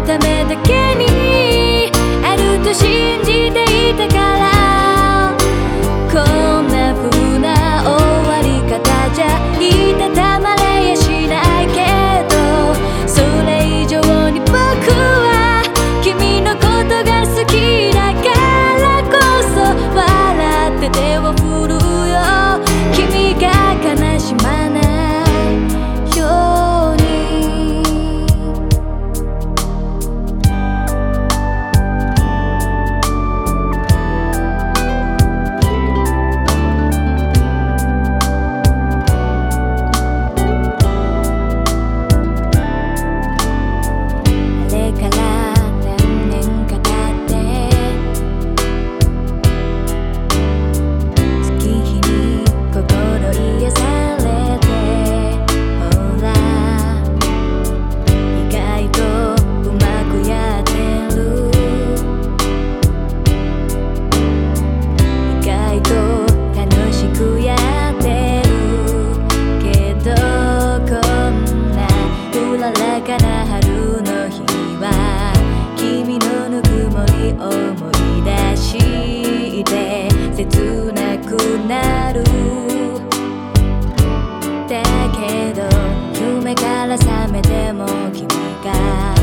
ためだけにあると信じていたからこんな風な終わり方じゃいたたまれやしないけどそれ以上に僕は君のことが好きだからこそ笑って手を振けど夢から覚めても君が